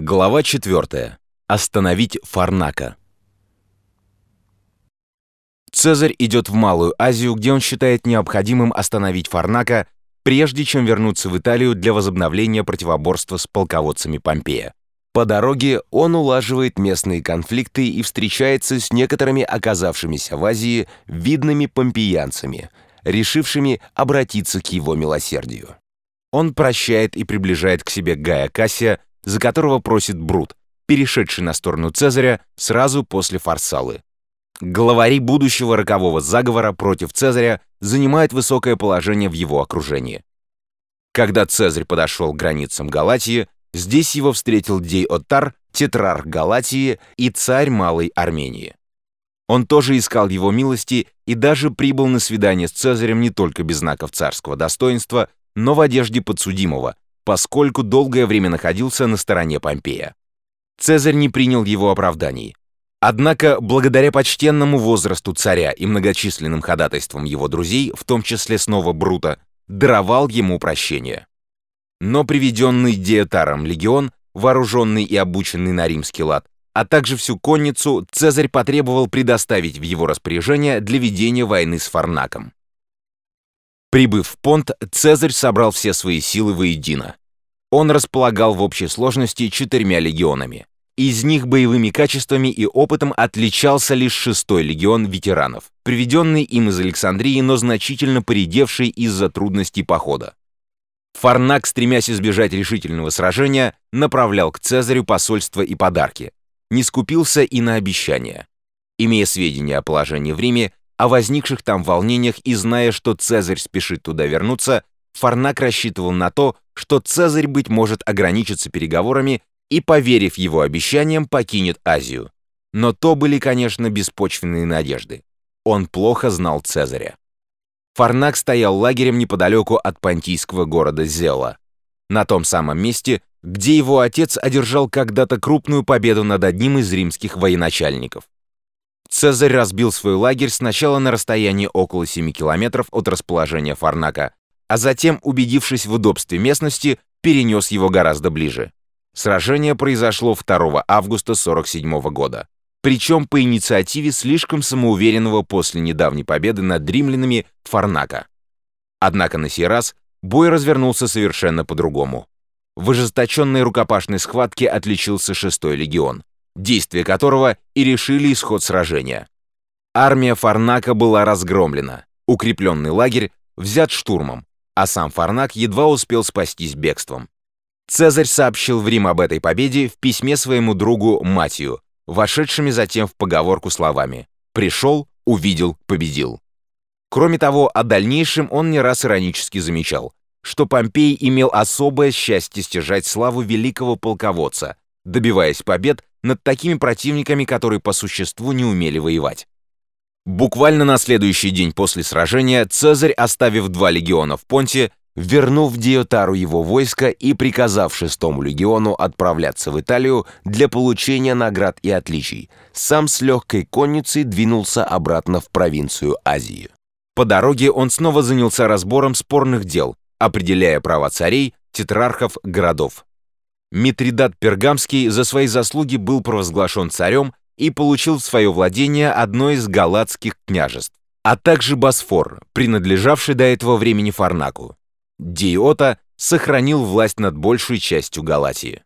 Глава 4. Остановить Фарнака. Цезарь идет в Малую Азию, где он считает необходимым остановить Фарнака, прежде чем вернуться в Италию для возобновления противоборства с полководцами Помпея. По дороге он улаживает местные конфликты и встречается с некоторыми оказавшимися в Азии видными помпеянцами, решившими обратиться к его милосердию. Он прощает и приближает к себе Гая Кассия, за которого просит Брут, перешедший на сторону Цезаря сразу после Фарсалы. Главари будущего рокового заговора против Цезаря занимают высокое положение в его окружении. Когда Цезарь подошел к границам Галатии, здесь его встретил Дейотар, тетрарх Галатии и царь Малой Армении. Он тоже искал его милости и даже прибыл на свидание с Цезарем не только без знаков царского достоинства, но в одежде подсудимого, поскольку долгое время находился на стороне Помпея. Цезарь не принял его оправданий. Однако, благодаря почтенному возрасту царя и многочисленным ходатайствам его друзей, в том числе снова Брута, даровал ему прощение. Но приведенный Диетаром легион, вооруженный и обученный на римский лад, а также всю конницу, Цезарь потребовал предоставить в его распоряжение для ведения войны с Фарнаком. Прибыв в Понт, Цезарь собрал все свои силы воедино. Он располагал в общей сложности четырьмя легионами. Из них боевыми качествами и опытом отличался лишь шестой легион ветеранов, приведенный им из Александрии, но значительно поредевший из-за трудностей похода. Фарнак, стремясь избежать решительного сражения, направлял к Цезарю посольства и подарки. Не скупился и на обещания. Имея сведения о положении в Риме, о возникших там волнениях и зная, что Цезарь спешит туда вернуться, Фарнак рассчитывал на то, что Цезарь, быть может, ограничится переговорами и, поверив его обещаниям, покинет Азию. Но то были, конечно, беспочвенные надежды. Он плохо знал Цезаря. Фарнак стоял лагерем неподалеку от понтийского города Зела, на том самом месте, где его отец одержал когда-то крупную победу над одним из римских военачальников. Цезарь разбил свой лагерь сначала на расстоянии около 7 километров от расположения Фарнака, а затем, убедившись в удобстве местности, перенес его гораздо ближе. Сражение произошло 2 августа 47 года, причем по инициативе слишком самоуверенного после недавней победы над римлянами Фарнака. Однако на сей раз бой развернулся совершенно по-другому. В ожесточенной рукопашной схватке отличился 6-й легион действия которого и решили исход сражения. Армия Фарнака была разгромлена, укрепленный лагерь взят штурмом, а сам Фарнак едва успел спастись бегством. Цезарь сообщил в Рим об этой победе в письме своему другу Матию, вошедшими затем в поговорку словами «пришел, увидел, победил». Кроме того, о дальнейшем он не раз иронически замечал, что Помпей имел особое счастье стяжать славу великого полководца, добиваясь побед над такими противниками, которые по существу не умели воевать. Буквально на следующий день после сражения Цезарь, оставив два легиона в Понте, вернув Диотару его войско и приказав шестому легиону отправляться в Италию для получения наград и отличий, сам с легкой конницей двинулся обратно в провинцию Азии. По дороге он снова занялся разбором спорных дел, определяя права царей, тетрархов, городов. Митридат Пергамский за свои заслуги был провозглашен царем и получил в свое владение одно из галатских княжеств, а также Босфор, принадлежавший до этого времени Фарнаку. Диота сохранил власть над большей частью Галатии.